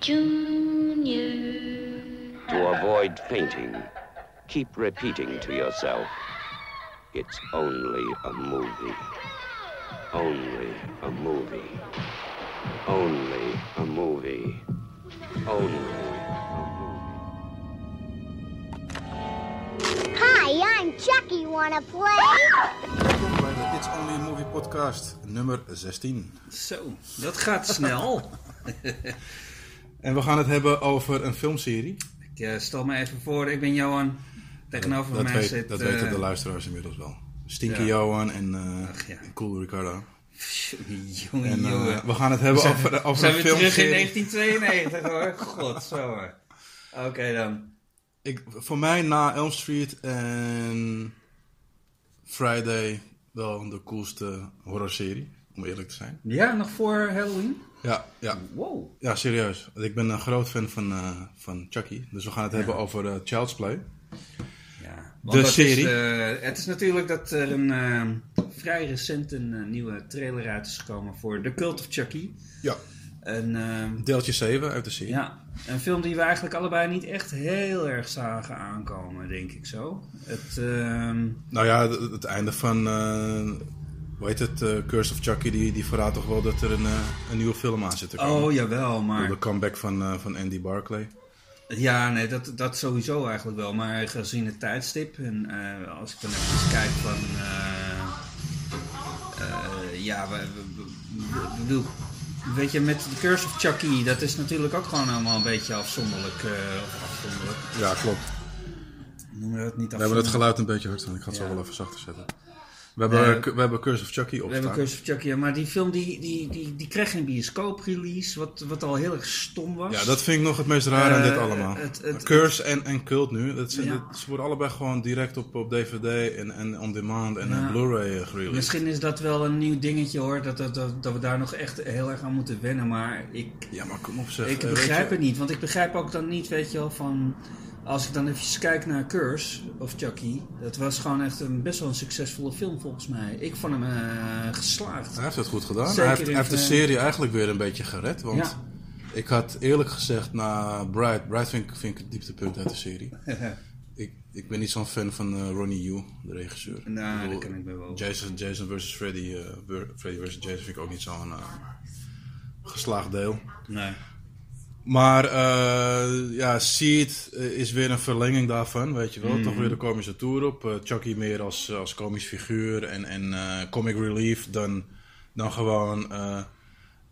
Junior. To avoid fainting, keep repeating to yourself, it's only a movie. Only a movie. Only a movie. Only a movie. Hi, I'm Chucky. Wanna play? Welkom bij de It's Only a Movie podcast, nummer 16. Zo, dat gaat snel. En we gaan het hebben over een filmserie. ik eh, stel me even voor, ik ben Johan. Tegenover dat mij weet, zit... dat eh, weten de luisteraars inmiddels wel. Stinky ja. Johan en, eh, Ach, ja. en Cool Ricardo. Jongen, En eh, jongen. we gaan het hebben zijn- over, over zijn een we terug in filmserie. 1992 hoor. God, zo hoor. Oké dan. Ik, voor mij na Elm Street en Friday wel de coolste horrorserie, om eerlijk te zijn. Ja, nog voor Halloween? Ja, ja. Wow. Ja, serieus. Ik ben een groot fan van, eh, van Chucky. Dus we gaan het hebben over eh, Child's Play. Ja, De serie. Is, eh, het is natuurlijk dat er een vrij recent een nieuwe trailer uit is gekomen voor The Cult of Chucky. Ja. Een, eh, Deeltje 7 uit de serie. ja, een film die we eigenlijk allebei niet echt heel erg zagen aankomen, denk ik zo. Het, ehm, Nou ja, het, het einde van, hoe heet het, eh, Curse of Chucky, die, die verraadt toch wel dat er een, eh, een nieuwe film aan zit te komen. oh jawel, maar... De comeback van, eh, van Andy Barclay. Ja, nee, dat, dat sowieso eigenlijk wel. Maar gezien het tijdstip en als ik dan even kijk van... ja, we, we- we- weet je, met The Curse of Chucky, dat is natuurlijk ook gewoon allemaal een beetje afzonderlijk. afzonderlijk. Ja, klopt. Noemen we dat niet We hebben het afzonderlijk? geluid een beetje hard staan. Ik ga het zo wel even zachter zetten. We hebben, Eh, we hebben Curse of Chucky We hebben. Curse of Chucky, ja, maar die film die, die, die, die kreeg geen bioscoop-release, wat, wat al heel erg stom was. Ja, dat vind ik nog het meest raar aan Eh, dit allemaal. het- het- Curse en, en Cult nu, dat zijn, Ja. dat- ze worden allebei gewoon direct op, op DVD en, en on demand en Ja. eh, Blu-ray eh, gereleased. Misschien is dat wel een nieuw dingetje hoor, dat, dat, dat, dat we daar nog echt heel erg aan moeten wennen, maar ik, Ja, maar kom op zeg. Ik eh, begrijp het niet, want ik begrijp ook dan niet, weet je wel, van... Als ik dan eventjes kijk naar Curse of Chucky, dat was gewoon echt een best wel een succesvolle film volgens mij. Ik vond hem eh, geslaagd. Hij heeft het goed gedaan. Zeker hij heeft, de het, serie eigenlijk weer een beetje gered. Want Ja. ik had eerlijk gezegd na Bright... Bright vind ik, vind ik het dieptepunt uit de serie. ik, ik ben niet zo'n fan van eh, Ronnie Yu, de regisseur. Nou, Ik bedoel, dat kan ik wel. Jason, Jason vs. Freddy, eh, Freddy vs. Jason vind ik ook niet zo'n eh, geslaagd deel. Nee. Maar eh, ja, Seed eh, is weer een verlenging daarvan, weet je wel. Mhm. Toch weer de komische tour op. Eh, Chucky meer als, als komisch figuur en, en comic relief dan, dan gewoon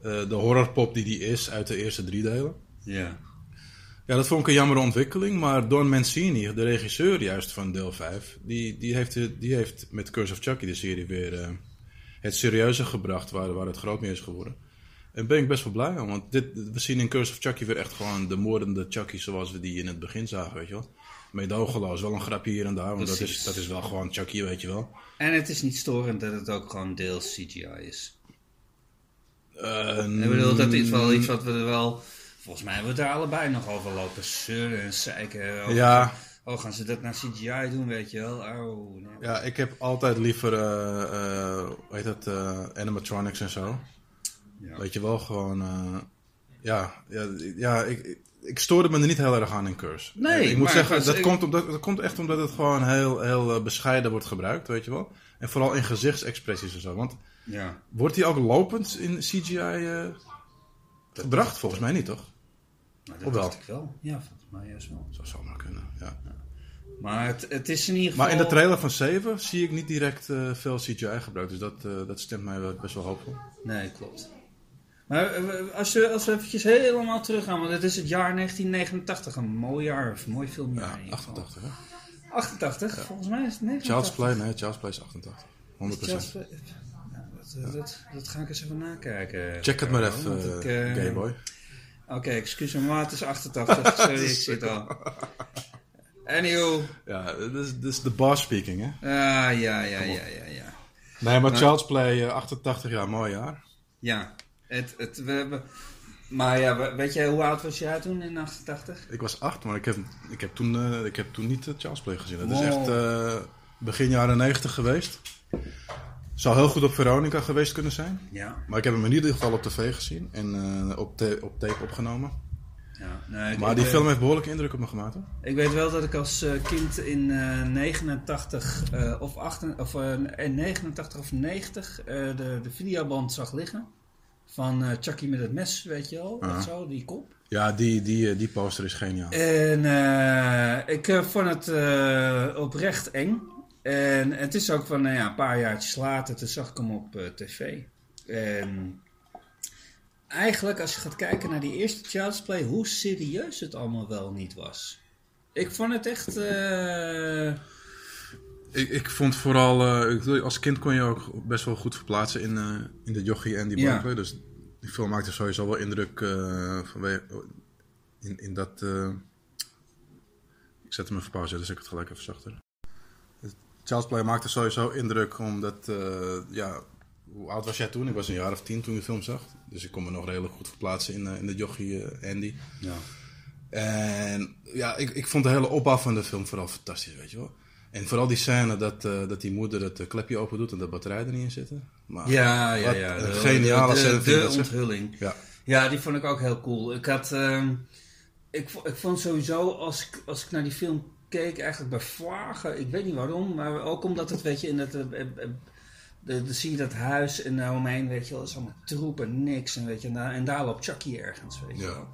de horrorpop die die is uit de eerste drie delen. Ja. Ja, dat vond ik een jammere ontwikkeling. Maar Don Mancini, de regisseur juist van deel 5, die, die, heeft, die heeft met Curse of Chucky de serie weer het serieuze gebracht waar, waar het groot mee is geworden. En ben ik best wel blij om, want dit, we zien in Curse of Chucky weer echt gewoon de moordende Chucky zoals we die in het begin zagen, weet je wel. Meedogenloos, wel een grapje hier en daar, want dat is, dat is wel gewoon Chucky, weet je wel. En het is niet storend dat het ook gewoon deels CGI is. Eh, Ik bedoel, dat is wel iets wat we er wel... Volgens mij hebben we het daar allebei nog over lopen zeuren en zeiken. Over, Ja. Oh, gaan ze dat naar CGI doen, weet je wel? Oh, nee. Ja, ik heb altijd liever, eh, eh, hoe heet dat, animatronics en zo. Ja. Weet je wel, gewoon, eh, ja, ja, ja ik, ik- stoorde me er niet heel erg aan in Curse. Nee, ik moet maar zeggen, dat- ik- komt omdat, dat komt echt omdat het gewoon heel, heel eh, bescheiden wordt gebruikt, weet je wel. En vooral in gezichtsexpressies en zo. Want Ja. wordt die ook lopend in CGI eh, gebracht? Volgens mij niet, toch? Nou, dat dacht ik wel. Ja, volgens mij juist wel. Zou maar kunnen, ja. Maar het, het is in ieder geval... Maar in de trailer van 7 zie ik niet direct veel CGI gebruikt. Dus dat, dat stemt mij wel best wel hoopvol. Nee, klopt. Maar eh, als we, als we eventjes helemaal teruggaan, want het is het jaar 1989, een mooi jaar, of een mooi filmjaar. Ja, in ieder geval. 88 hè? 88, volgens mij is het 89. Child's Play, nee, Child's Play is 88. 100%. Child's Play. Ja, dat, eh, dat, dat ga ik eens even nakijken. Check het maar even, ik, eh, Gayboy. Oké, excuus me, maar het is 88. Sorry, ik zit al. Anywho. Ja, dit is, de boss speaking, hè? Ah, ja, ja, ja, ja, ja. Nee, maar Child's Play, eh, 88 jaar, mooi jaar. Ja, het, het, we, hebben- maar ja, we- weet jij hoe oud was jij toen in 88? Ik was 8, maar ik heb, ik heb, toen, eh, ik heb toen niet uh, Child's Play gezien. Dat is echt eh, begin jaren 90 geweest. Zou heel goed op Veronica geweest kunnen zijn. Ja. Maar ik heb hem in ieder geval op tv gezien en eh, op, op tape opgenomen. Ja, Maar die weet- film heeft behoorlijk indruk op me gemaakt hoor. Ik weet wel dat ik als eh, kind in eh 89 eh, of, 8, of eh, in 89 of 90 eh, de, de videoband zag liggen. Van eh, Chucky met het mes, weet je wel. Of zo, die kop. Ja, die, die, eh, die poster is geniaal. En eh, ik vond het oprecht eng. En het is ook van nou ja, een paar jaartjes later, toen zag ik hem op tv. En eigenlijk, als je gaat kijken naar die eerste Child's Play, hoe serieus het allemaal wel niet was. Ik vond het echt. Ik, ik vond vooral, als kind kon je ook best wel goed verplaatsen in, in de jochie en die Ja. Barclay. Dus die film maakte sowieso wel indruk eh, vanwege, in, in dat... eh, ik zet hem even pauze, dus ik het gelijk even zachter. Child's Play maakte sowieso indruk omdat, eh, ja, hoe oud was jij toen? Ik was een jaar of tien toen je de film zag. Dus ik kon me nog redelijk goed verplaatsen in, in de jochie Andy. ja. En ja, ik, ik vond de hele opbouw van de film vooral fantastisch, weet je wel. En vooral die scène dat, eh, dat die moeder het eh, klepje open doet en de batterij er niet in zitten. Maar, Ja, ja, ja. Een De- geniale de, scène de, de onthulling. Ja. Ja, die vond ik ook heel cool. Ik had, ehm, ik, ik vond sowieso, als ik, als ik naar die film keek, eigenlijk bij vlagen, ik weet niet waarom, maar ook omdat het, weet je, in dat, eh, de, de, zie je dat huis en daaromheen, weet je wel, is allemaal troep en niks, en weet je, en daar, en daar loopt Chucky ergens, weet je Ja. wel.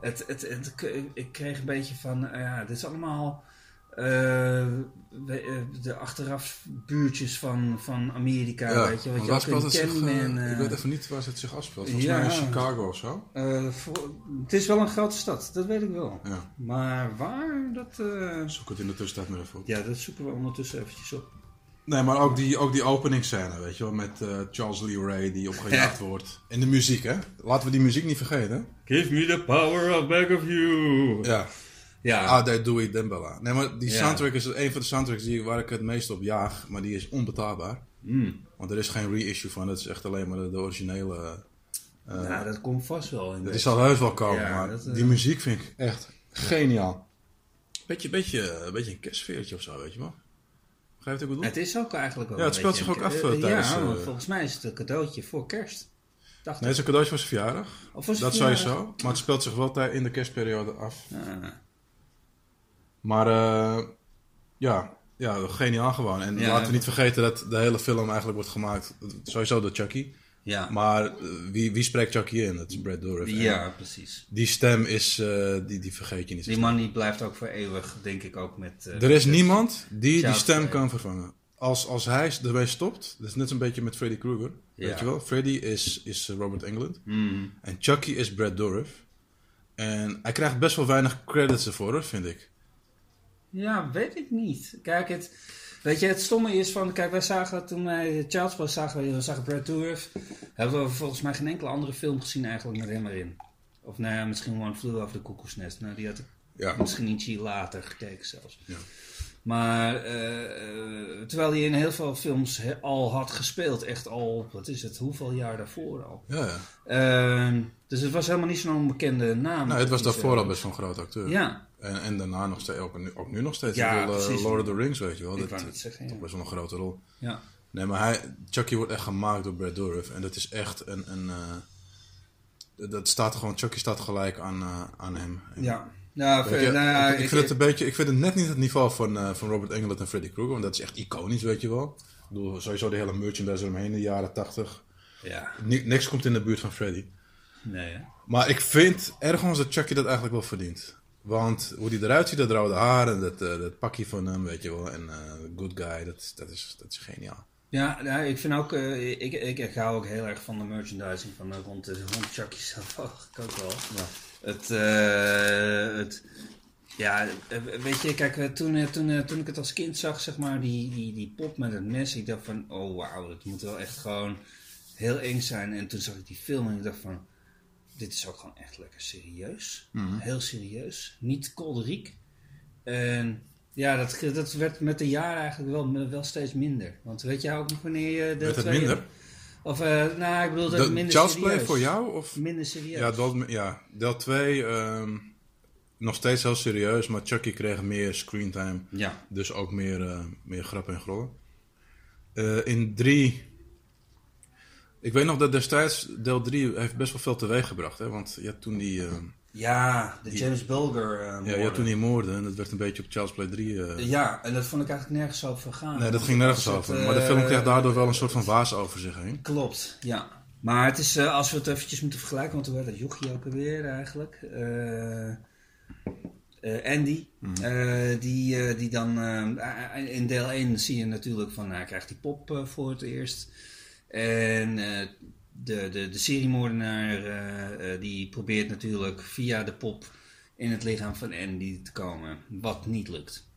Het, het, het, ik- kreeg een beetje van, ja, dit is allemaal... eh, eh, de achteraf buurtjes van, van Amerika, Ja, weet je, wat je waar ook speelt in het zich? Candyman... eh, ik weet even niet waar het zich afspeelt. Volgens ja. mij in Chicago of zo. eh, voor- het is wel een grote stad, dat weet ik wel. Ja, Maar waar, dat... eh, zoek het in de tussentijd maar even op. ja, dat zoeken we ondertussen eventjes op. Nee, maar ook die, ook die openingsscène, weet je wel, met Charles Lee Ray die opgejaagd wordt. En de muziek, hè? Laten we die muziek niet vergeten. Give me the power of back of you. Ja. Ja, Ah, daar doe ik Dembella. Nee, maar die Ja. soundtrack is een van de soundtracks die, waar ik het meest op jaag, maar die is onbetaalbaar. Mm. Want er is geen reissue van, het is echt alleen maar de, de originele. eh, ja, dat komt vast wel. In dat is zal heus wel komen, Ja, maar dat, eh, die muziek vind ik echt geniaal. Beetje, beetje, beetje een kerstsfeertje of zo, weet je wel. Begrijp je wat ik bedoel? Het is ook eigenlijk wel Ja, het speelt zich ook af, eh, tijdens, Ja, volgens mij is het een cadeautje voor kerst. Dacht Nee, het is een cadeautje voor zijn verjaardag. Of voor zijn Dat verjaardag. sowieso. Maar het speelt zich wel in de kerstperiode af. Ah. Maar eh, ja, ja, geniaal gewoon. En Ja, laten we niet vergeten dat de hele film eigenlijk wordt gemaakt, sowieso door Chucky. Ja. Maar eh, wie, wie spreekt Chucky in? Dat is Brad Dourif. En ja, precies. Die stem is, eh, die, die vergeet je niet. Die man die blijft ook voor eeuwig, denk ik ook met... Er is met- niemand die die stem kan vervangen. Als, als hij ermee stopt, dat is net een beetje met Freddy Krueger. Ja. Weet je wel? Freddy is, is Robert Englund. Mm. En Chucky is Brad Dourif. En hij krijgt best wel weinig credits ervoor, vind ik. Ja, weet ik niet. Kijk, het, weet je, het stomme is van, kijk, wij zagen toen wij Child's Play zagen, we zagen Brad Dourif, hebben we volgens mij geen enkele andere film gezien eigenlijk met hem erin. Of nou ja, misschien One Flew Over the Cuckoo's Nest. Nou, die had ik Ja. misschien ietsje later gekeken zelfs. Ja. Maar eh, eh, terwijl hij in heel veel films he- al had gespeeld, echt al, wat is het, hoeveel jaar daarvoor al. Ja, ja. Ehm, dus het was helemaal niet zo'n onbekende naam. Nou, het was daarvoor al best een groot acteur. Ja, En, en daarna nog steeds, ook, nu- ook nu nog steeds. Ja, bedoel, eh. Lord of the Rings, weet je wel. ik Dat het zeggen, ja. toch best wel een grote rol. ja. Nee, maar hij, Chucky wordt echt gemaakt door Brad Dourif. En dat is echt een... een dat staat gewoon, Chucky staat gelijk aan, aan hem. En, Ja. Nou, je, nou ja, ik, ik vind het een beetje, ik vind het net niet het niveau van, eh, van Robert Englund en Freddy Krueger. Want dat is echt iconisch, weet je wel. Ik bedoel, sowieso de hele merchandise eromheen in de jaren tachtig. Ja, Ni- Niks komt in de buurt van Freddy. nee. hè. Maar ik vind ergens dat Chucky dat eigenlijk wel verdient. Want hoe die eruit ziet, dat rode haar en dat, eh, dat pakje van hem, weet je wel. En eh, good guy, dat, dat, is, dat is geniaal. Ja, nou, ik vind ook, eh, ik, ik, ik hou ook heel erg van de merchandising van eh, rond, rond Chucky zelf ook wel. Het, eh, het, ja, eh, weet je, kijk, eh, toen, toen, toen ik het als kind zag, zeg maar, die, die, die pop met het mes, ik dacht van, oh wauw, dat moet wel echt gewoon heel eng zijn. En toen zag ik die film en ik dacht van, dit is ook gewoon echt lekker serieus. Heel serieus. Niet kolderiek. En ja, dat, dat werd met de jaren eigenlijk wel, wel steeds minder. Want weet jij ook nog wanneer je deel Werd het minder? Of, eh, nou, ik bedoel dat De, minder Child's serieus. Play voor jou? Of? Minder serieus. Ja, deel, ja, deel 2 ehm, nog steeds heel serieus, maar Chucky kreeg meer screentime. Ja. Dus ook meer, eh, meer grappen en grollen. Eh, in 3... Ik weet nog dat destijds deel 3 heeft best wel veel teweeg gebracht. Hè? Want ja, toen die, eh, Ja, de James Bulger eh Ja, had toen die moorden en dat werd een beetje op Child's Play 3. eh, Ja, en dat vond ik eigenlijk nergens over gaan. nee, dat ging nergens het, over. Maar de film eh, kreeg daardoor wel een soort van waas over zich heen. Klopt, ja. Maar het is, als we het eventjes moeten vergelijken, want hoe werd dat jochie ook alweer eigenlijk? Andy, Mhm. die, die dan in deel 1 zie je natuurlijk van, hij krijgt die pop voor het eerst. En de, de, de seriemoordenaar eh, eh, die probeert natuurlijk via de pop in het lichaam van Andy te komen, wat niet lukt.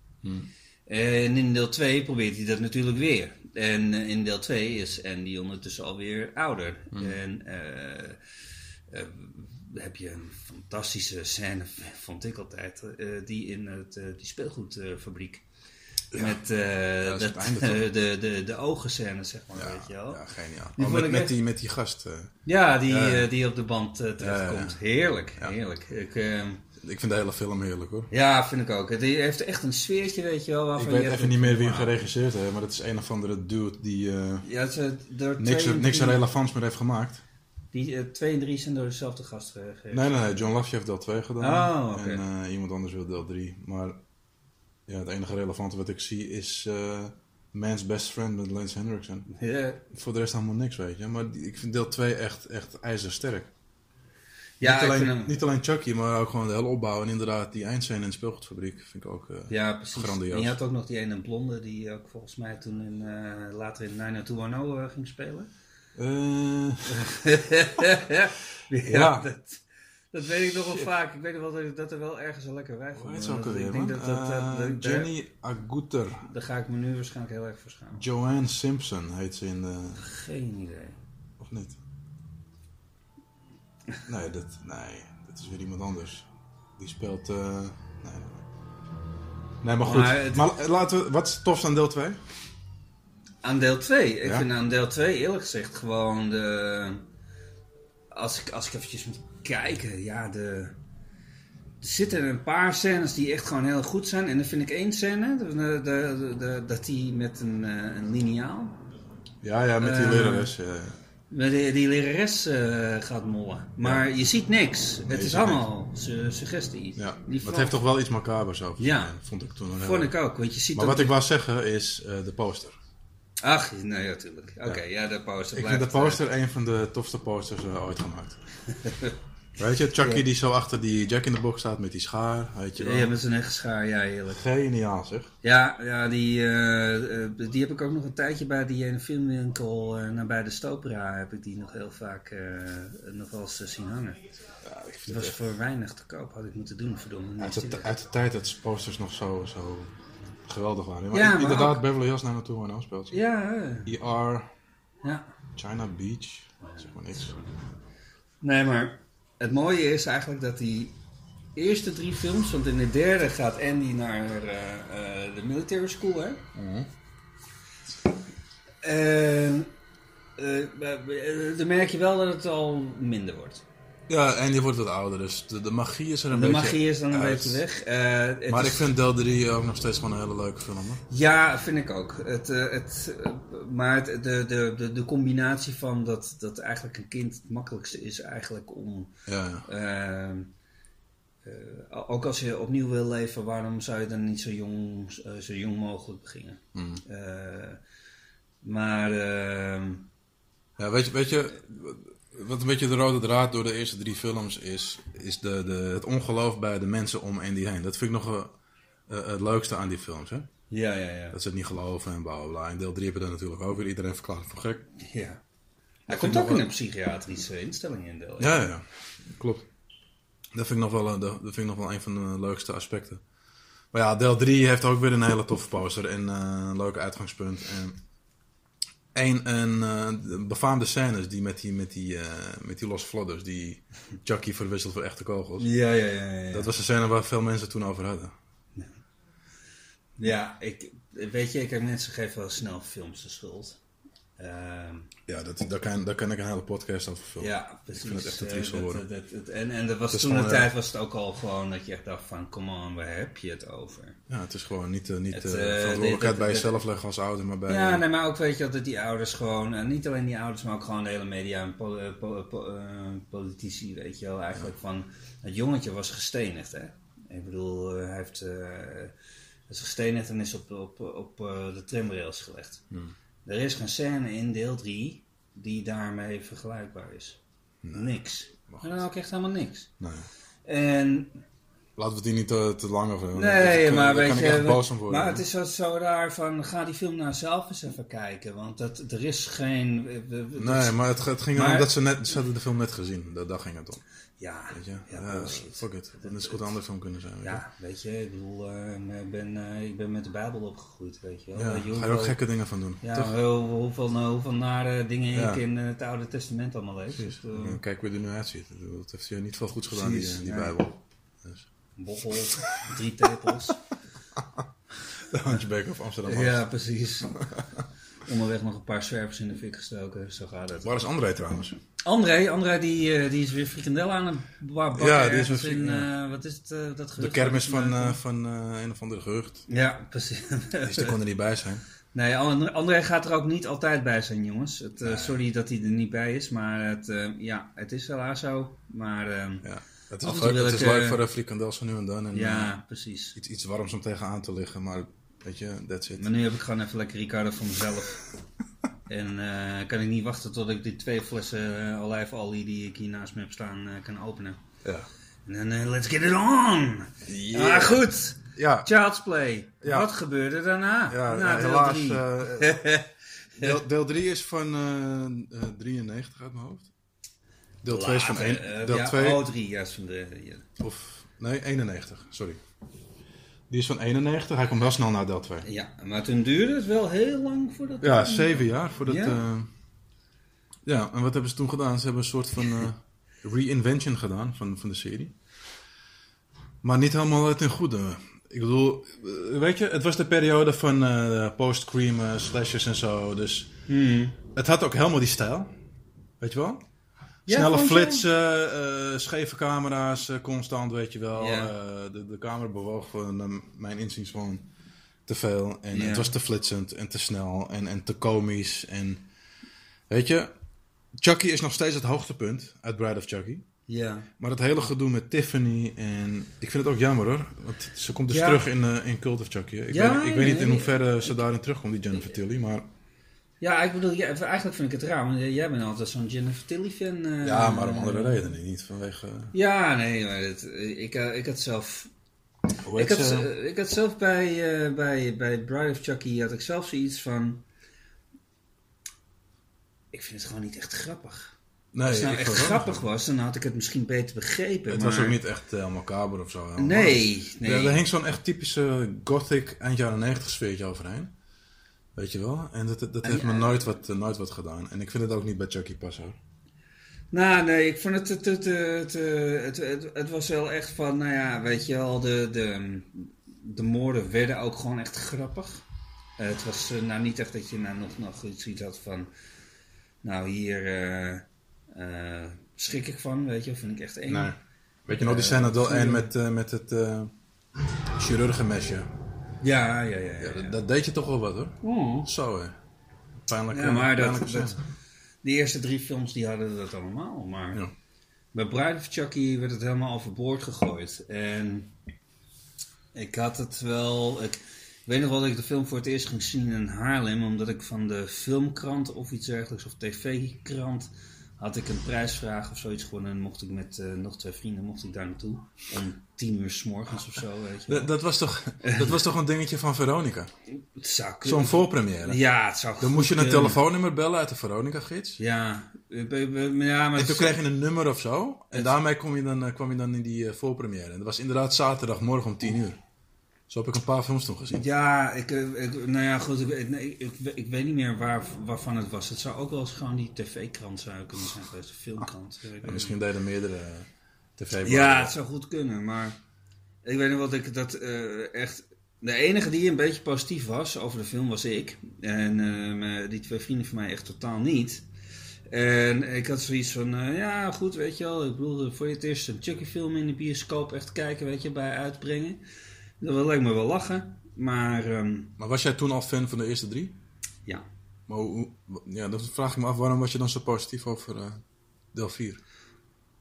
En in deel 2 probeert hij dat natuurlijk weer. En eh, in deel 2 is Andy ondertussen alweer ouder. En eh, eh, heb je een fantastische scène, vond ik altijd, die in het, die speelgoedfabriek. Met eh, dat dat, de, de, de ogenscène, zeg maar, Ja, weet je wel. ja geniaal. Die Oh, met, met, echt- die, met die gast. eh. Ja, die, eh, die op de band terechtkomt. Heerlijk, heerlijk. Ik, eh, Ik vind de hele film heerlijk hoor. ja, vind ik ook. Die heeft echt een sfeertje, weet je wel. Ik weet even niet meer wie hem geregisseerd heeft, maar dat is een of andere dude die Ja, door niks, twee niks drie- relevants meer heeft gemaakt. Die twee en drie zijn door dezelfde gast gegeven. Nee, nee, nee. John Lafje heeft deel 2 gedaan. Oh. En iemand anders wil deel 3. Maar ja, het enige relevante wat ik zie is eh, Man's Best Friend met Lance Hendrickson. Ja, Voor de rest helemaal niks, weet je. Maar die- ik vind deel 2 echt, echt ijzersterk. ja niet, alleen, hem- niet alleen Chucky, maar ook gewoon de hele opbouw. En inderdaad, die eindscène in de speelgoedfabriek vind ik ook... ja, precies. grandioos. En je had ook nog die ene blonde die ook volgens mij toen in, eh, later in 90210 uh, ging spelen. ja, Ja. Dat, dat weet ik nog wel vaak. Ik weet nog wel dat, er- dat er wel ergens een lekker wijf hoe van is. Ik denk man? dat, dat, Eh, dat- Jenny Agutter. daar ga ik me nu waarschijnlijk heel erg voor schamen. Joanne Simpson heet ze in de... Geen idee. Of niet? Nee, dat, nee, dat is weer iemand anders. Die speelt... eh, nee, nee, maar goed. Maar Maar, het- laten we... Wat is het tofste aan deel 2? Aan deel 2. Ik Ja? vind aan deel 2 eerlijk gezegd gewoon de... Als ik, als ik eventjes moet kijken, ja, de... Er zitten een paar scènes die echt gewoon heel goed zijn. En dan vind ik één scène, de, de, de, de- dat die met een, eh, een liniaal... Ja, ja, met die Eh, lerares. Met die, die lerares eh, gaat mollen. Maar je ziet niks. het is allemaal su- suggestie. ja. Die Maar het valt- heeft toch wel iets macabers over. Ja. Vond ik toen Vond ik ook, want je ziet Maar wat ik wou zeggen is de poster. Ach, nee, natuurlijk. Oké, ja. de poster Ik vind de poster een van de tofste posters ooit gemaakt. Weet je, Chucky Ja. die zo achter die Jack in the Box staat met die schaar. Weet je eh, wel. Ja, met zijn eigen schaar, ja, heerlijk. Geniaal zeg. Ja, ja die, eh, eh, die heb ik ook nog een tijdje bij die ene filmwinkel uh, nabij de Stopera heb ik die nog heel vaak uh, nog wel eens zien hangen. Ja, ik Het was voor weinig te koop, had ik moeten doen, verdomme. uit, de, uit de tijd dat posters nog zo, zo geweldig waren. Maar Ja, maar inderdaad, ook- Beverly Hills 90210 speelt ze. Ja, eh, ER, ja. China Beach, zeg maar niks. Nee, maar het mooie is eigenlijk dat die eerste drie films, want in de derde gaat Andy naar eh, eh, de military school, hè? En eh, eh, dan merk je wel dat het al minder wordt. Ja, en die wordt wat ouder, dus de, de magie is er een De beetje magie is dan een uit. beetje weg. Eh, Maar is- ik vind deel 3 ook nog steeds gewoon een hele leuke film. Hoor. Ja, vind ik ook. Het, eh, het, eh, maar het, de, de, de, de combinatie van dat, dat eigenlijk een kind het makkelijkste is eigenlijk om... Ja, ja. ehm, eh, ook als je opnieuw wil leven, waarom zou je dan niet zo jong, zo jong mogelijk beginnen? Mm. Eh, maar ehm, Ja, weet je, weet je, wat een beetje de rode draad door de eerste drie films is, is de, de, het ongeloof bij de mensen om Andy heen. Dat vind ik nog eh, het leukste aan die films, hè? ja, ja, ja. Dat ze het niet geloven en bla bla bla. In deel 3 hebben we dat natuurlijk ook weer. Iedereen verklaart voor gek. ja. Hij komt ook in wel- een psychiatrische instelling in deel. Ja, ja, ja. Klopt. Dat vind, ik nog wel, eh, dat vind ik nog wel een van de leukste aspecten. Maar ja, deel 3 heeft ook weer een hele toffe poster en eh, een leuk uitgangspunt. En een, een eh, befaamde scènes die met die, met die, eh, met die losse vlodders, die Chucky verwisselt voor echte kogels. Ja, ja, ja. ja, ja. Dat was de scène waar veel mensen toen over hadden. Ja, ik, weet je, ik heb mensen geven wel snel films de schuld. Ehm, Ja, dat, daar, kan, daar kan ik een hele podcast over vullen. ja, precies. vind het echt een Eh, triest geworden. en, en dat was toen de tijd eh, was het ook al gewoon dat je echt dacht van, come on, waar heb je het over? Ja, het is gewoon niet, eh, niet Het, eh, verantwoordelijkheid dit- bij jezelf leggen als ouder, maar bij... Ja, nee, maar ook weet je dat die ouders gewoon, en niet alleen die ouders, maar ook gewoon de hele media en po- po- po- politici, weet je wel, eigenlijk van, het jongetje was gestenigd, hè. Ik bedoel, hij heeft, is gestenigd en is op, op, op de tramrails gelegd. Hmm. Er is geen scène in deel 3 die daarmee vergelijkbaar is. Niks. En dan ook echt helemaal niks. Nee. En Laten we hier niet te, te lang over hebben. Nee, kan- maar weet je, echt boos om worden. maar het is zo, zo raar van, ga die film nou zelf eens even kijken, want dat, er is geen... Nee, maar het, het ging Maar- erom dat ze net, ze hadden de film net gezien. Daar, daar ging het om. Ja, Weet je? ja, fuck it. Dan is het goed een andere film kunnen zijn. weet je. Ja, weet je, ik bedoel, eh, ik, ben, eh, ik ben met de Bijbel opgegroeid, weet je wel. Ja, Weet je ga je ook gekke dingen van doen. Ja, toch? hoeveel, hoeveel nare dingen Ja. ik in eh, het Oude Testament allemaal lees. Eh, En Kijk hoe je er nu uitziet. Dat heeft je niet veel goeds gedaan, Precies, die, die nee. Bijbel. Dus. bochel, drie tepels. De Hunchback of Amsterdam. ja, precies. Onderweg nog een paar zwervers in de fik gestoken, zo gaat het. Waar is André trouwens? André, André die, eh, die is weer frikandel aan het ba- bakken. Ja, die is in, frik- eh, wat is het, eh, dat De kermis van, van een of andere gerucht. Ja, precies. Dus die kon er niet bij zijn. nee, André, gaat er ook niet altijd bij zijn, jongens. Het, Sorry dat hij er niet bij is, maar het, ja, het is helaas zo. Maar eh, Ja. Het is leuk, het is voor de frikandels van nu en dan. En, ja, precies. iets, iets warms om tegenaan te liggen, maar weet je, that's it. Maar nu heb ik gewoon even lekker Ricardo voor mezelf. en eh, kan ik niet wachten tot ik die twee flessen uh, olijfolie die ik hier naast me heb staan eh, kan openen. Ja. En dan let's get it on! Ah, goed! Ja, Child's Play. Ja. Wat gebeurde daarna? ja helaas. drie. deel, deel 3 is van eh, eh, 93 uit mijn hoofd. Deel 2 is van Later, 1. eh, deel ja, 2 Oh, drie, juist van de... Ja, of nee, 91, sorry. Die is van 91, hij komt wel snel naar deel 2. Ja, maar toen duurde het wel heel lang voordat... Ja, zeven jaar voordat. Ja? Ja. ja, en wat hebben ze toen gedaan? Ze hebben een soort van eh, reinvention gedaan van, van de serie. Maar niet helemaal ten goede. Ik bedoel, eh, weet je, het was de periode van eh post-cream eh, slashes en zo. Dus Hmm. het had ook helemaal die stijl. Weet je wel? Ja, Snelle flitsen, eh, scheve camera's, eh, constant, weet je wel. Eh, de, de camera bewoog naar mijn inziens gewoon te veel. En het was te flitsend en te snel en, en te komisch. En weet je, Chucky is nog steeds het hoogtepunt uit Bride of Chucky. Ja. Maar het hele gedoe met Tiffany en... Ik vind het ook jammer hoor. Want ze komt dus Ja. terug in, in Cult of Chucky. Ik, Ja, weet, ik weet niet in nee. hoeverre ze daarin terugkomt, die Jennifer Tilly. Maar Ja, ik bedoel, ja, eigenlijk vind ik het raar, want jij bent altijd zo'n Jennifer Tilly fan. eh, ja, maar om andere redenen. Niet vanwege... Ja, nee, maar het, ik, eh, ik had zelf... Hoe Ik had, ze? eh, ik had zelf bij, bij, bij Bride of Chucky had ik zelf zoiets van... Ik vind het gewoon niet echt grappig. Nee, Als het nou echt grappig was, dan had ik het misschien beter begrepen. Het maar... was ook niet echt uh, macaber of zo. helemaal. Nee, nee. Ja, er hing zo'n echt typische gothic eind jaren 90 sfeertje overheen. Weet je wel? En dat, dat En heeft me ja. nooit wat, eh, nooit wat gedaan. En ik vind het ook niet bij Chucky passen. Nou, nee, ik vond het, het, het, het, het, het, het was wel echt van, nou ja, weet je wel, de, de, de moorden werden ook gewoon echt grappig. Eh, het was eh, nou niet echt dat je nou nog, nog iets iets had van, nou hier eh, eh, schrik ik van, weet je, vind ik echt eng. Nee. Weet je nog die Eh, scène deel zie 1 je- met, eh, met het eh chirurgenmesje? Ja, ja, ja. ja, Ja, ja. dat, dat deed je toch wel wat hoor. Oh. Zo hè. Pijnlijk. Ja, maar dat, pijnlijke dat, scène. de eerste drie films die hadden dat allemaal. Maar Ja. bij Bride of Chucky werd het helemaal overboord gegooid. En ik had het wel... Ik, ik weet nog wel dat ik de film voor het eerst ging zien in Haarlem. Omdat ik van de filmkrant of iets dergelijks, of tv-krant... had ik een prijsvraag of zoiets gewonnen. En mocht ik met eh, nog twee vrienden mocht ik daar naartoe. Om tien uur s morgens of zo, weet je. Dat, dat, was toch, dat was toch een dingetje van Veronica? Zo'n voorpremière. Ja, het zou Dan moest je een kunnen. telefoonnummer bellen uit de Veronica-gids. Ja, ja maar En toen kreeg je een nummer of zo. En daarmee kom je dan, eh, kwam je dan in die eh, voorpremière. En dat was inderdaad zaterdagmorgen om 10 uur. Zo heb ik een paar films toen gezien. Ja, ik, eh, ik, nou ja, goed, ik, nee, ik, ik, weet niet meer waar, waarvan het was. Het zou ook wel eens gewoon die tv-krant zou kunnen zijn geweest, de filmkrant. Niet. misschien deden meerdere tv Ja, het zou goed kunnen, maar ik weet nog wel dat ik dat eh, echt De enige die een beetje positief was over de film was ik. En eh, die twee vrienden van mij echt totaal niet. En ik had zoiets van, eh, ja goed, weet je wel. Ik bedoel, voor je het eerst een Chucky film in de bioscoop echt kijken, weet je, bij uitbrengen. Dat leek me wel lachen. Maar ehm, Maar was jij toen al fan van de eerste drie? ja, Maar hoe, ja, dan vraag ik me af, waarom was je dan zo positief over eh, deel 4?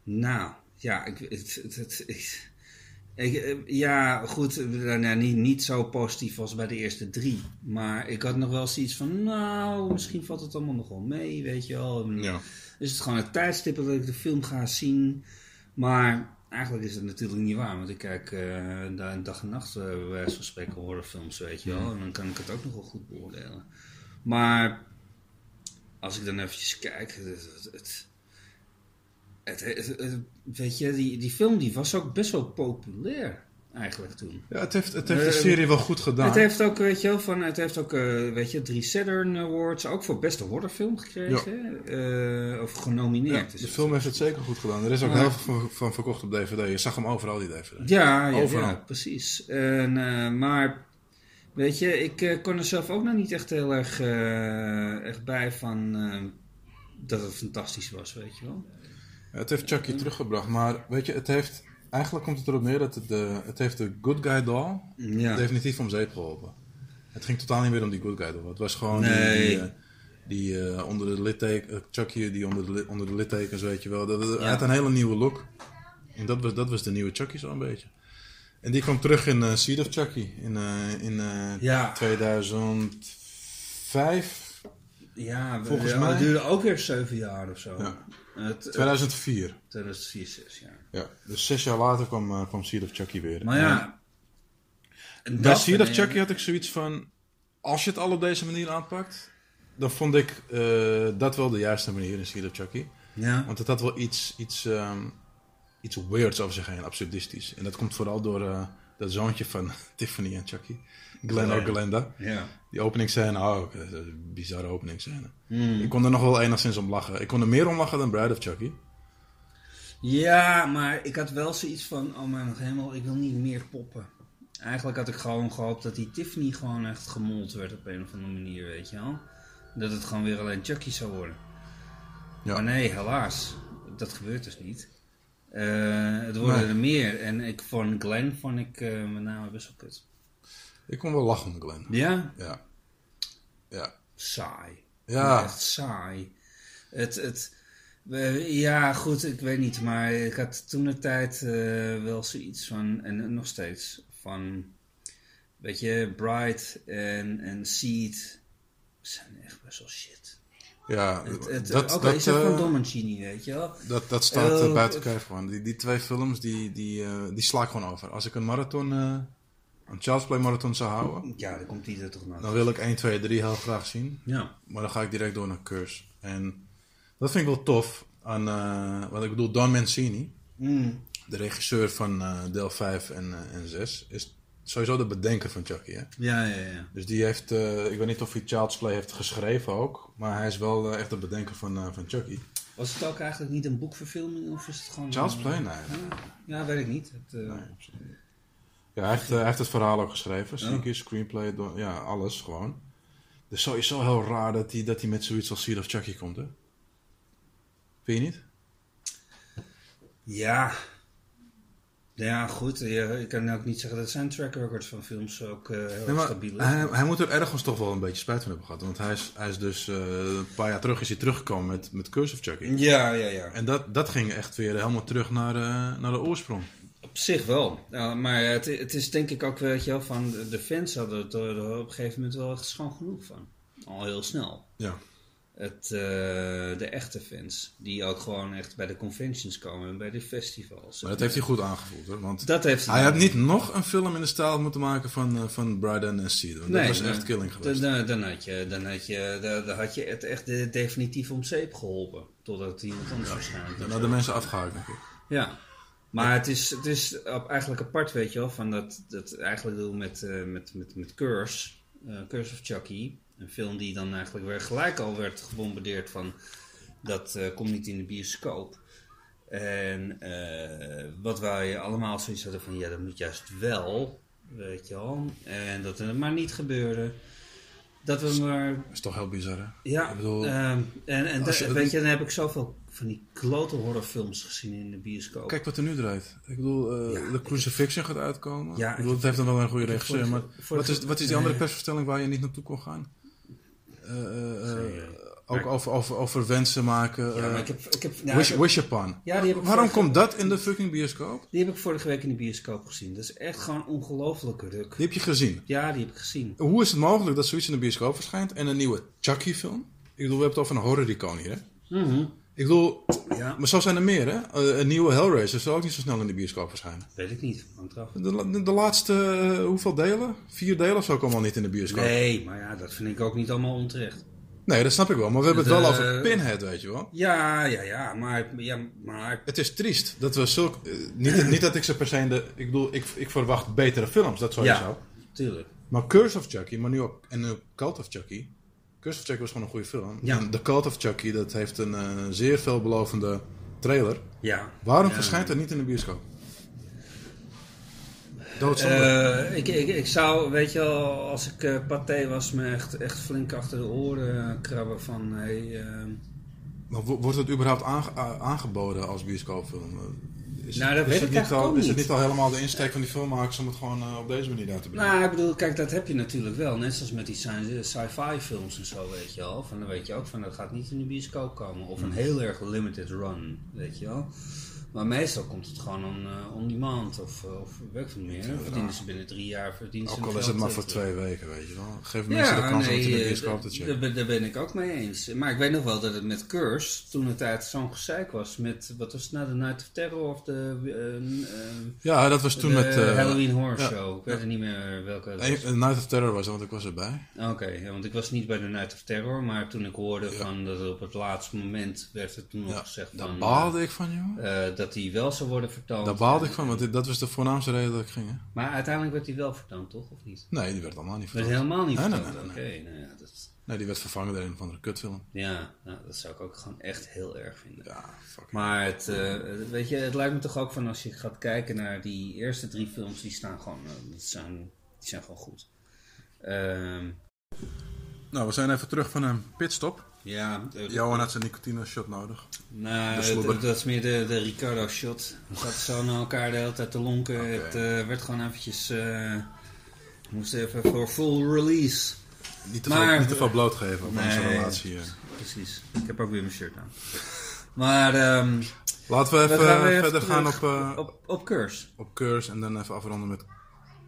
nou, ja, ik, het, het, het- ik, ik, eh, ja, goed, eh, nou, niet, niet zo positief als bij de eerste drie. Maar ik had nog wel zoiets van, nou, misschien valt het allemaal nog wel mee, weet je wel. Ja. Dus het is gewoon het tijdstip dat ik de film ga zien. Maar eigenlijk is het natuurlijk niet waar. Want ik kijk eh daar dag en nacht eh, bij wijze van spreken horrorfilms, weet je wel. En dan kan ik het ook nog wel goed beoordelen. Maar als ik dan eventjes kijk... Het, het- het- weet je, die, die film die was ook best wel populair eigenlijk toen. Ja, het heeft, het heeft de Eh, serie wel goed gedaan. Het heeft ook, weet je wel, van, het heeft ook, eh, weet je, drie Saturn Awards, ook voor beste horrorfilm gekregen. eh, of Ja, genomineerd. is de film heeft het zeker goed gedaan. Er is ook Ja. heel veel van, van verkocht op DVD. Je zag hem overal, die DVD. Ja, ja, Overal. ja, precies. En, eh, maar, weet je, ik kon er zelf ook nog niet echt heel erg, eh, echt bij van eh, dat het fantastisch was, weet je wel. Ja, het heeft Chucky teruggebracht. Maar weet je, het heeft... Eigenlijk komt het erop neer dat het, de, het heeft de Good Guy doll Ja. definitief om zeep geholpen. Het ging totaal niet meer om die Good Guy doll. Het was gewoon die- Nee. die, eh, die eh, onder de litteken... Chucky die onder de, onder de littekens, weet je wel. Dat, dat- Hij had een hele nieuwe look. En dat was, dat was de nieuwe Chucky zo'n beetje. En die kwam terug in eh Seed of Chucky. In, eh, in eh, Ja. 2005, Ja, Volgens ja, mij- Het duurde ook weer zeven jaar of zo. Ja. Het, 2004. 2004, 6 jaar. Ja. Dus zes jaar later kwam, eh, kwam Seed of Chucky weer. Maar ja... en Bij dat Seed of Chucky had ik zoiets van... Als je het al op deze manier aanpakt... Dan vond ik eh, dat wel de juiste manier in Seed of Chucky. Ja. Want het had wel iets, iets, ehm, iets weirds over zich heen, absurdistisch. En dat komt vooral door eh, dat zoontje van Tiffany en Chucky. Glenn or Glenn. Glenda. Ja. Die openingsscène, oh, bizarre openingsscène. Hmm. Ik kon er nog wel enigszins om lachen. Ik kon er meer om lachen dan Bride of Chucky. Ja, maar ik had wel zoiets van, oh mijn hemel, ik wil niet meer poppen. Eigenlijk had ik gewoon gehoopt dat die Tiffany gewoon echt gemold werd op een of andere manier, weet je wel. Dat het gewoon weer alleen Chucky zou worden. Ja. Maar nee, helaas. Dat gebeurt dus niet. Eh, het worden Nee. er meer. En ik vond Glenn vond ik eh, met name best wel kut. Ik kon wel lachen om Glenn. Ja? Ja. Ja. Saai. Ja. Echt saai. Het, het, ja, goed, ik weet niet. Maar ik had toen de tijd eh, wel zoiets van, en nog steeds, van, weet je, Bright en, en Seed zijn echt best wel shit. Ja, Het, het, dat, dat, is dat eh, van weet je wel. dat, dat staat Oh, buiten kijf gewoon. Die, die twee films, die, die, die sla ik gewoon over. Als ik een marathon, een Child's Play marathon zou houden, Ja, dan komt die er toch naar. dan wil ik 1, 2, 3 heel graag zien. Ja. Maar dan ga ik direct door naar Curse. En dat vind ik wel tof aan, eh, wat ik bedoel, Don Mancini, Mm. de regisseur van eh, deel 5 en, eh, en 6, is sowieso de bedenker van Chucky. Hè? Ja, ja, ja. Dus die heeft, eh, ik weet niet of hij Child's Play heeft geschreven ook, maar hij is wel echt de bedenker van, eh, van Chucky. Was het ook eigenlijk niet een boekverfilming of is het gewoon... Child's Play? Nee. Ja, weet ik niet. Het, eh, Nee, absoluut niet. Ja, hij heeft, eh, hij heeft het verhaal ook geschreven. Sneaky, screenplay, door- ja, alles gewoon. Dus sowieso heel raar dat hij, dat hij met zoiets als Seed of Chucky komt, hè? Vind je niet? Ja. Ja, goed. Ik kan ook niet zeggen dat zijn track records van films ook eh, heel Nee, stabiel is. hij, hij moet er ergens toch wel een beetje spijt van hebben gehad. Want hij is, hij is dus eh, een paar jaar terug is hij teruggekomen met, met Curse of Chucky. Ja, ja, ja. En dat, dat ging echt weer helemaal terug naar, naar de oorsprong. Op zich wel. Ja, maar het, het is denk ik ook, weet je wel, van de- fans hadden het er op een gegeven moment wel echt schoon genoeg van. Al heel snel. Ja. Het, eh, de echte fans, die ook gewoon echt bij de conventions komen en bij de festivals. Maar dat heeft hij goed aangevoeld, hoor. Want Dat heeft hij had niet nog een film in de stijl moeten maken van, eh, van Bride and Seed. Want dat was nee, echt killing geweest. Dan, had je, dan had je, dan, dan had je het echt de- definitief om zeep geholpen. Totdat iemand anders waarschijnlijk. Dan hadden mensen afgehaakt, denk ik. Ja. Maar het is, het is op- eigenlijk apart, weet je wel, van dat, dat eigenlijk doen met, eh, met, met, met Curse, eh, Curse of Chucky. Een film die dan eigenlijk weer gelijk al werd gebombardeerd van, dat eh, komt niet in de bioscoop. En wat wij allemaal zoiets hadden van, ja, dat moet juist wel. Weet je wel. En dat het maar niet gebeurde. Dat we maar... Dat is toch heel bizar, hè? Ja, Ik bedoel, ehm, en, en als da- je- weet je, dan heb ik zoveel van die klote horrorfilms gezien in de bioscoop. Kijk wat er nu draait. Ik bedoel, eh, Ja. de Crucifixion gaat uitkomen. Ja, ik bedoel, het heeft dan wel een goede regisseur, maar wat is, wat is die andere persverstelling waar je niet naartoe kon gaan? Idee. Ook over, over, over wensen maken. ja, eh, ik heb... Ik heb nou, wish, ik heb- wish upon. Ja, die heb ik Waarom komt dat in de fucking bioscoop? Die heb ik vorige week in de bioscoop gezien. Dat is echt gewoon ongelooflijke ruk. Die heb je gezien. Ja, die heb ik gezien. Hoe is het mogelijk dat zoiets in de bioscoop verschijnt en een nieuwe Chucky-film? Ik bedoel, we hebben het over een horror-icoon hier, hè? Mhm. Ik bedoel, Ja, maar zo zijn er meer, hè? Eh, een nieuwe Hellraiser zal ook niet zo snel in de bioscoop verschijnen. weet ik niet. De, de, de laatste, eh, hoeveel delen? Vier delen of zo komen al niet in de bioscoop. Nee, maar ja, dat vind ik ook niet allemaal onterecht. Nee, dat snap ik wel. Maar we hebben het De- wel over Pinhead, weet je wel. Ja, ja, ja, maar... Ja, maar Het is triest dat we zulk... eh, niet, niet dat ik ze per se in de... Ik bedoel, ik, ik verwacht betere films, dat sowieso. ja, tuurlijk. Maar Curse of Chucky, maar nu ook... En nu Cult of Chucky. Curse of Chucky was gewoon een goede film. Ja. En The Cult of Chucky, dat heeft een eh, zeer veelbelovende trailer. Ja. Waarom Ja. verschijnt het niet in de bioscoop? Doodzonde. Eh, ik, ik, ik zou, weet je wel, als ik eh paté was, me echt, echt flink achter de oren krabben van... Hey, eh, maar wo- wordt het überhaupt aange- aangeboden als bioscoopfilm? Eh, Is, Nou, dat is weet het niet al, Is het niet. al helemaal de insteek van die filmmakers om het gewoon op deze manier uit te brengen? Nou, ik bedoel, kijk, dat heb je natuurlijk wel. Net zoals met die sci- sci-fi films en zo, weet je wel. Van, dan weet je ook van, dat gaat niet in de bioscoop komen. Of een heel erg limited run, weet je wel. Maar meestal komt het gewoon on, eh, on demand of, eh, of werkt het meer. Verdienen ze binnen drie jaar, verdienen ze Ook al is het maar voor terug. twee weken, weet je wel. Geef mensen de Ja, kans om het in de bioscoop eh, te daar checken. ben- daar ben ik ook mee eens. Maar ik weet nog wel dat het met Curse toen het tijd zo'n gezeik was met, wat was het nou, The Night of Terror of de, eh, eh, Ja, dat was toen de met... eh, Halloween Horror ja. Show. Ik weet er niet meer welke het was. een Night of Terror was, want ik was erbij. Oké, ja, want ik was niet bij de Night of Terror, maar toen ik hoorde van dat het op het laatste moment werd er toen nog Ja, gezegd daar van, baalde ik van, joh. Dat die wel zou worden vertoond. Daar baalde ik van, want dat was de voornaamste reden dat ik ging. Hè? Maar uiteindelijk werd die wel vertoond, toch? Of niet? Nee, die werd allemaal niet Werd verteld. helemaal niet Nee, nee, vertoond. nee, nee, nou ja, dat, Nee, die werd vervangen door een of andere kutfilm. ja nou, dat zou ik ook gewoon echt heel erg vinden. Ja, fuck. Maar het, eh, weet je, het lijkt me toch ook van als je gaat kijken naar die eerste drie films, die staan gewoon, die zijn, die zijn gewoon goed. Ehm, Nou, we zijn even terug van een pitstop. Ja, eh, Johan had zijn nicotine shot nodig. Nou, De dat, dat is meer de, de Ricardo shot. We zaten zo naar elkaar de hele tijd te lonken. Het eh, werd gewoon eventjes... we moesten even voor full release. Niet te, Maar- veel, niet te veel blootgeven over onze relatie. Precies. Ik heb ook weer mijn shirt aan. Maar ehm, Laten we we even gaan weer even verder gaan op, eh, op, op curse. op Curse en dan even afronden met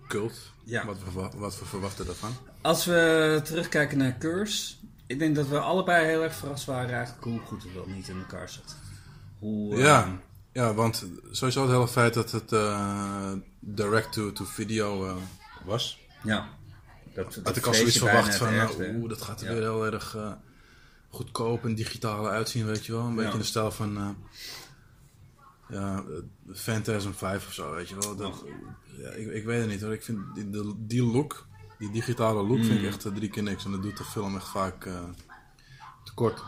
Cult. Ja. Wat, we, wat we verwachten daarvan. Als we terugkijken naar curse... Ik denk dat we allebei heel erg verrast waren eigenlijk hoe goed het wel niet in elkaar zat. Hoe, ehm, Ja, ja, want sowieso het hele feit dat het eh, direct-to-video eh, was. ja. Dat, dat Had ik al zoiets verwacht van, nou, oeh, dat gaat er Ja. weer heel erg eh, goedkoop en digitaal uitzien, weet je wel. Een beetje Ja. in de stijl van, ja, Phantasm 5 of zo, weet je wel. Dat, ja, ik, ik weet het niet hoor, ik vind die look, die digitale look, vind Mm. ik echt eh, drie keer niks. En dat doet de film echt vaak eh, tekort.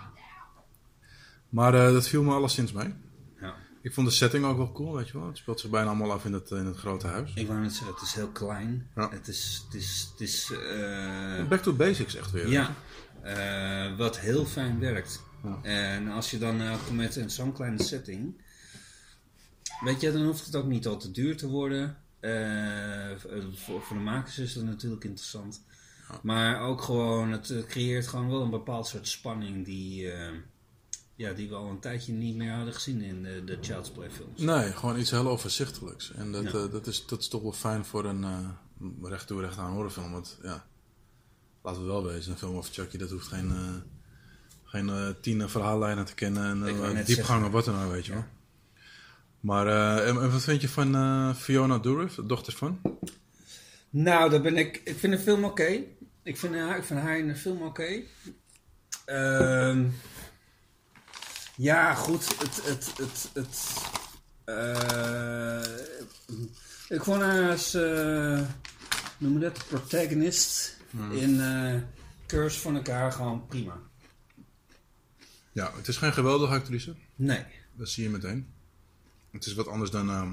Maar eh, dat viel me alleszins mee. Ja. Ik vond de setting ook wel cool, weet je wel. Het speelt zich bijna allemaal af in het, in het grote huis. Ik wou net zeggen, het is heel klein. Ja. Het is, het is, het is Back to basics echt weer. ja, wat heel fijn werkt. Ja. En als je dan komt met een zo'n kleine setting, weet je, dan hoeft het ook niet al te duur te worden. Eh, voor, voor de makers is dat natuurlijk interessant. Maar ook gewoon, het eh, creëert gewoon wel een bepaald soort spanning die, eh, ja, die we al een tijdje niet meer hadden gezien in de, de Child's Play films. Nee, gewoon iets heel overzichtelijks. En dat, Ja. eh, dat, is, dat is toch wel fijn voor een uh, recht toe recht aan horrorfilm. Want ja, laten we wel wezen, een film over Chucky, dat hoeft geen, eh, geen eh, tien eh, verhaallijnen te kennen en eh, net diepgang of wat dan ook, weet je wel. Maar eh, en, en wat vind je van eh, Fiona Dourif, de dochter van? Nou, daar ben ik. Ik vind de film oké. Ik, vind haar, ik vind haar in de film oké. Ehm, ja, goed. Het. het, het, het eh, ik vond haar als. noem je dat? Protagonist. In eh Curse vond ik haar gewoon prima. Ja, het is geen geweldige actrice. Nee. Dat zie je meteen. Het is wat anders dan, ehm,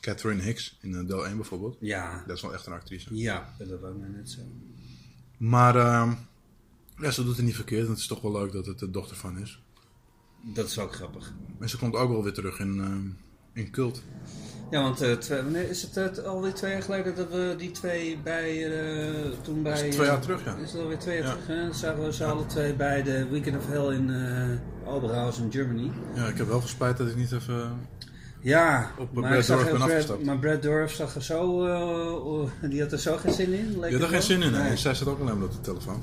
Catherine Hicks in eh, deel 1 bijvoorbeeld. Ja, Dat is wel echt een actrice. ja, dat wou ik nou net zo. Maar ehm, ja, ze doet het niet verkeerd. En het is toch wel leuk dat het de dochter van is. Dat is ook grappig. En ze komt ook wel weer terug in, ehm, in Cult. Ja, want eh, twee, is het eh, alweer twee jaar geleden dat we die twee bij, toen bij... is twee jaar terug, ja. Is het alweer twee jaar Ja. terug, hè? Dan zagen we ze alle twee bij de Weekend of Hell in uh, Oberhaus in Germany. Ja, ik heb wel gespijt dat ik niet even... Ja, Op, maar, Brad heel ben afgestapt. maar Brad Dorf zag er zo, oh, die had er zo geen zin in. Je had er geen zin in? Nee. Zij zit ook alleen maar op de telefoon.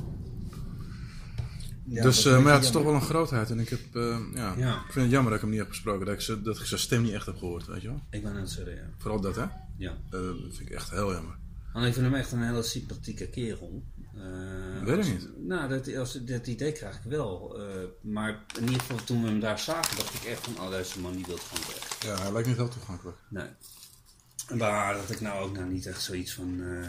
Ja, dus, eh, maar ja, het is toch wel een grootheid. En ik heb, eh, ja, Ja. ik vind het jammer dat ik hem niet heb gesproken. Dat ik, ze, dat ik zijn stem niet echt heb gehoord, weet je wel. Ik ben aan het zeggen. Vooral dat, hè? Ja. dat vind ik echt heel jammer. Want ik vind hem echt een hele sympathieke kerel. Eh, Weet ik niet. Nou, dat, als, dat idee krijg ik wel. Eh, maar in ieder geval toen we hem daar zagen, dacht ik echt van, oh deze man die wil gewoon weg. Ja, hij lijkt niet heel toegankelijk. Nee. Maar dat ik nou ook nou niet echt zoiets van... eh,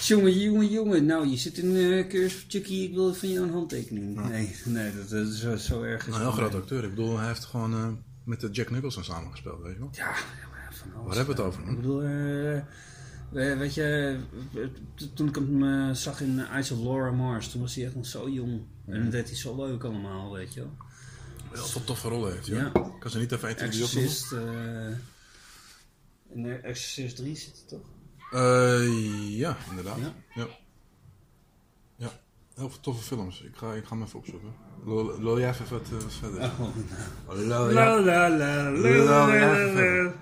jongen, jongen, jongen, nou je zit in uh, Curse of Chucky, ik wil van jou een handtekening. Nee, nee, dat, dat is zo, zo erg. is Een heel groot acteur. Ik bedoel, hij heeft gewoon met de Jack Nicholson samengespeeld, weet je wel. Ja, ja, maar van alles. Waar hebben we het over? Ik bedoel, weet je, eh, toen ik hem eh, zag in Eyes of Laura Mars, toen was hij echt nog zo jong. En dan deed hij zo leuk allemaal, weet je wel. Heel veel toffe rollen heeft, joh. Ja. Ik kan ze niet even 1, 2, 3 opnoemen. Exorcist, eh in de Exorcist 3 zit toch? Eh, ja, inderdaad. Ja. Ja. ja. Heel veel toffe films. Ik ga, ik ga hem even opzoeken. Lul lul jij even wat, eh, verder? Oh, lul La la la la.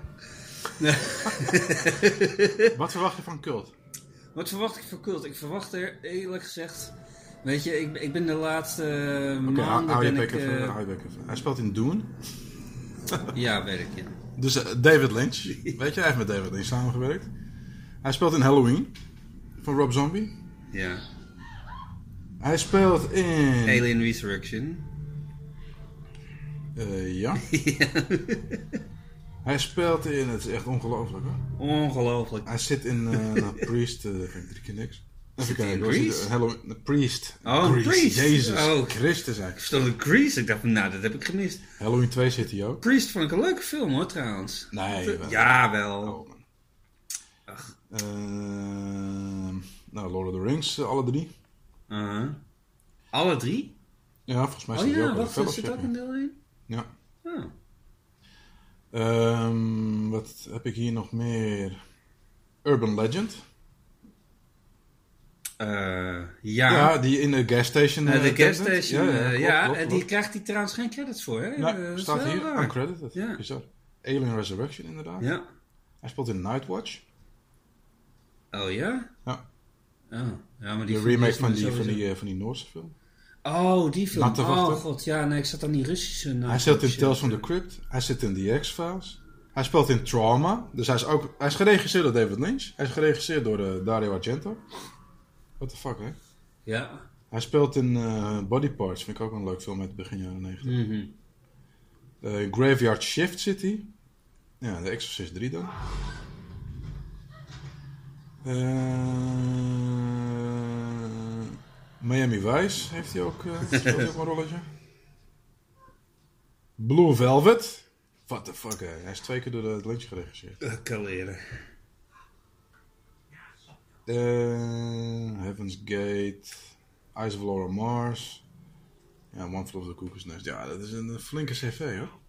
Wat verwacht je van Cult? Wat verwacht ik van Cult? Ik verwacht er eerlijk gezegd... Weet je, ik, ik ben de laatste Oké, hou maanden hou je ben bek ik... even, eh, hou je bek even. Hij speelt in Dune. ja, weet ik, ja. Dus eh, David Lynch. Weet je, hij heeft met David Lynch samengewerkt. Hij speelt in Halloween. Van Rob Zombie. Ja. Hij speelt in... Alien Resurrection. Eh, ja. Hij speelt in... Het is echt ongelooflijk hoor. Ongelooflijk. Hij zit in eh Priest. eh, vind ik drie keer niks. Even in kijken. Zit- Halloween, eh, Priest. Oh, Priest. Jezus Oh. Christus eigenlijk. Ik stond in Grease. Ik dacht nou, dat heb ik gemist. Halloween 2 zit hij ook. Priest vond ik een leuke film, hoor, trouwens. Nee. wel. Ja, wel. Oh, man. Ehm, nou, Lord of the Rings, eh, alle drie. Uh-huh. Alle drie? Ja, volgens mij Oh zit hij ja, ook in de Fellowship. het ook in deel 1? Ja. Ehm, wat heb ik hier nog meer? Urban Legend. Eh, Ja, ja. die in de gas station. Eh, eh, de tent gas station. Ja, ja, eh, klopt, ja, klopt, en die krijgt hij trouwens geen credits voor, hè? Eh, staat hier, raar. uncredited. Ja. Bizar. Alien Resurrection inderdaad. Ja. Hij speelt in Nightwatch. Oh ja? Ja. Oh. Ja, maar die De remake van die, van, die, eh, van die Noorse film. Oh, die film. Wachten. Oh god, ja, nee, ik zat aan die Russische naam. hij zit in Tales from the Crypt. Hij zit in The X-Files. Hij speelt in Trauma. Dus hij is ook... Hij is geregisseerd door David Lynch. Hij is geregisseerd door eh, Dario Argento. What the fuck, hè? Ja. Hij speelt in eh, Body Parts. Vind ik ook een leuk film uit begin jaren 90. Mhm. Eh, Graveyard Shift zit hij. Ja, The Exorcist 3 dan. Eh, Miami Vice heeft hij ook, eh speelt hij ook een rolletje. Blue Velvet. What the fuck, hè? Hij is twee keer door het lunch geregisseerd. Uh, kaleren. Eh, Heaven's Gate. Eyes of Laura Mars. Ja, One Flew of the Cuckoo's Nest. Ja, dat is een flinke cv, hoor.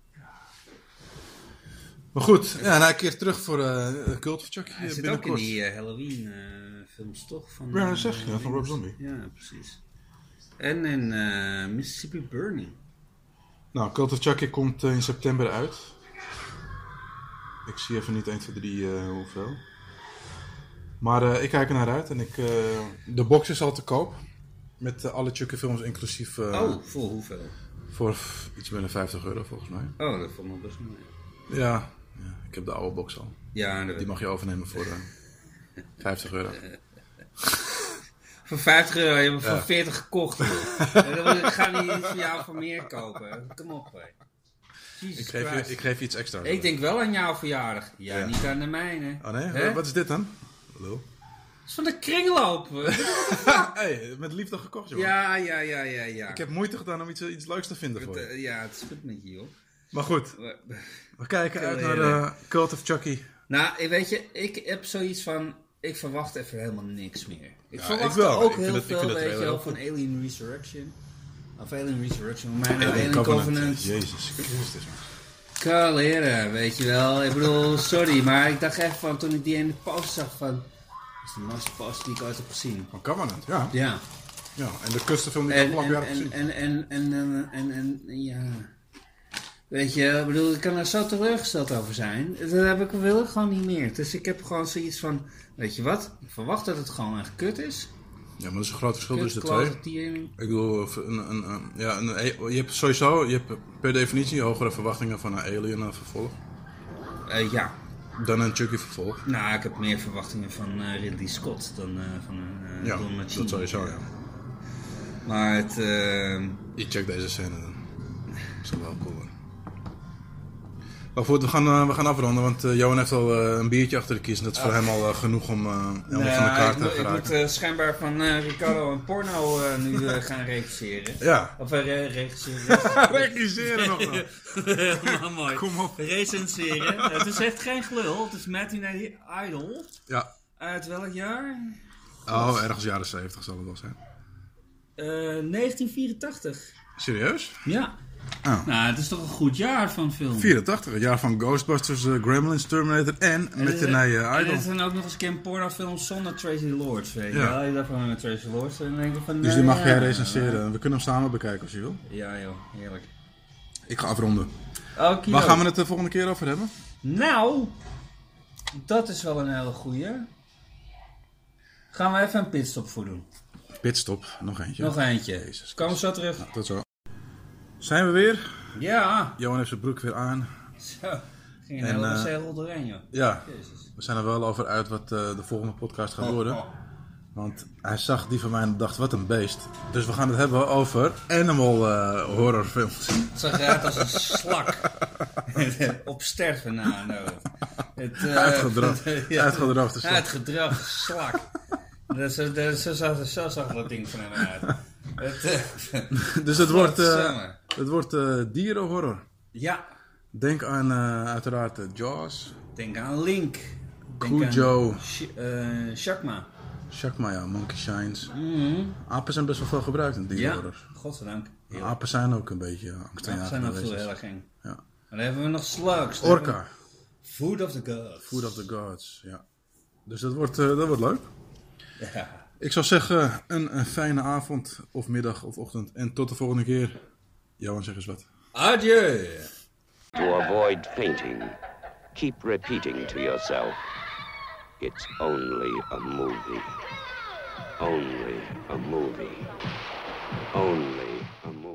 Maar goed, ja, en hij keert terug voor eh Cult of Chucky Hij eh, zit ook in die eh, Halloween eh, films, toch? Van, Ja, dat eh, zeg je, ja, van Rob. Zombie. Ja, precies. En in eh, Mississippi Burning. Nou, Cult of Chucky komt eh, in september uit. Ik zie even niet 1, 2, 3 eh, hoeveel. Maar ik kijk er naar uit en ik, de box is al te koop. Met alle Chucky films inclusief oh, voor hoeveel? voor iets meer dan 50 euro volgens mij. Oh, dat vond ik best wel mee. Ja, ja, ik heb de oude box al. Ja, Die mag je overnemen voor eh 50 euro. Voor 50 euro, je hebt Ja. voor 40 gekocht. ik ga niet iets voor jou voor meer kopen. Kom op, hé. Ik geef, je, ik geef je iets extra. Ik denk wel aan jouw verjaardag. Ja, Ja. niet aan de mijne. Oh nee? Wat is dit dan? Het is van de kringloop. hey, met liefde gekocht, jongen. ja, ja, ja, ja, ja. Ik heb moeite gedaan om iets, iets leuks te vinden voor Het, je. eh, ja, het is goed met je, joh. Maar goed, we kijken uit naar eh, Cult of Chucky Nou, weet je, ik heb zoiets van... Ik verwacht even helemaal niks meer. Ik Ja, verwacht ik ook Ik heel het- veel, weet je wel, van. Alien Resurrection. Of Alien Resurrection, maar nou, Alien Alien Covenant. Covenant. Jezus Christus. man. Kaleren, weet je wel. Ik bedoel, sorry, maar ik dacht echt van toen ik die ene poster zag van... Dat is de mooiste poster die ik ooit heb gezien. Van Covenant, ja. Ja. ja. En de kustenfilm die ik En, afgelopen en, heb en, gezien. en, en, en, en, en, en, ja... Weet je, ik bedoel, ik kan er zo teleurgesteld over zijn. Dat heb ik, wil ik gewoon niet meer. Dus ik heb gewoon zoiets van, weet je wat? Ik verwacht dat het gewoon echt kut is. Ja, maar dat is een groot verschil tussen de twee. Ik bedoel, een, een, een- ja, een, je hebt sowieso, je hebt per definitie hogere verwachtingen van een Alien vervolg Eh, ja, dan een Chucky vervolg. nou, ik heb meer verwachtingen van eh, Ridley Scott dan eh, van een Ja, Don Mancini. dat sowieso, ja. Maar het, Je checkt deze scène dan. Dat is wel cool. Maar goed, we gaan, eh, we gaan afronden, want eh, Johan heeft al eh, een biertje achter de kies. En dat is voor hem al genoeg om helemaal van de nou, kaart ik, te moet- ik moet geraken. schijnbaar van Ricardo een porno nu gaan regisseren. Ja, Of re- regisseren. regisseren nog wel. Mooi. Kom op. Recenseren. het is echt geen gelul. Het is Matinee Idol. Ja. Uit welk jaar? Oh, ergens jaren 70 zal het wel zijn. Eh 1984. Serieus? Ja. Oh. Nou, het is toch een goed jaar van film. 84, het jaar van Ghostbusters, eh, Gremlins, Terminator en met de nieuwe En Idol. het zijn ook nog eens een keer een pornofilm zonder Tracy Lords, weet je Ja. wel. Je dacht van met Tracy Lords. En dan denk ik van, Dus die nou mag jij recenseren. We kunnen hem samen bekijken als je wil. Ja joh, heerlijk. Ik ga afronden. Oké. Waar gaan we het de volgende keer over hebben? Nou, dat is wel een hele goeie. Gaan we even een pitstop voor doen. Pitstop, nog eentje. Nog eentje. Jezus. Komen we zo terug. Tot zo. Zijn we weer? Ja. Johan heeft zijn broek weer aan. Zo. Ging een En, hele eh, zegel doorheen, joh. Ja, Jezus. we zijn er wel over uit wat eh, de volgende podcast gaat worden. Want hij zag die van mij en dacht, wat een beest. Dus we gaan het hebben over animal eh, horrorfilms. Het zag eruit als een slak. Op sterven na. Het, Uitgedroogd. ja. Uitgedroogde slak. Uitgedroogde slak. Dat, zo, zag, zo zag dat ding van hem uit. Het, eh, Dus het wordt, eh, godsamme. het wordt eh, dierenhorror. ja, Denk aan uiteraard Jaws, denk aan Link. Cujo. Sh- Shakma. Shakma, ja, Monkey Shines. Mhm. Apen zijn best wel veel gebruikt in Ja, dierenhorror. godzijdank. Heel. Apen zijn ook een beetje Ja, angstaanjagend. zijn ook veel wezens. heel erg eng. Ja. En dan hebben we nog slugs. Orca, Food of the gods. Food of the Gods, ja. Dus dat wordt, dat wordt leuk. Ja. Ik zou zeggen, een, een fijne avond, of middag, of ochtend. En tot de volgende keer. Johan, zeg eens wat. Adieu. To avoid fainting, keep repeating to yourself, it's only a movie. Only a movie. Only a movie.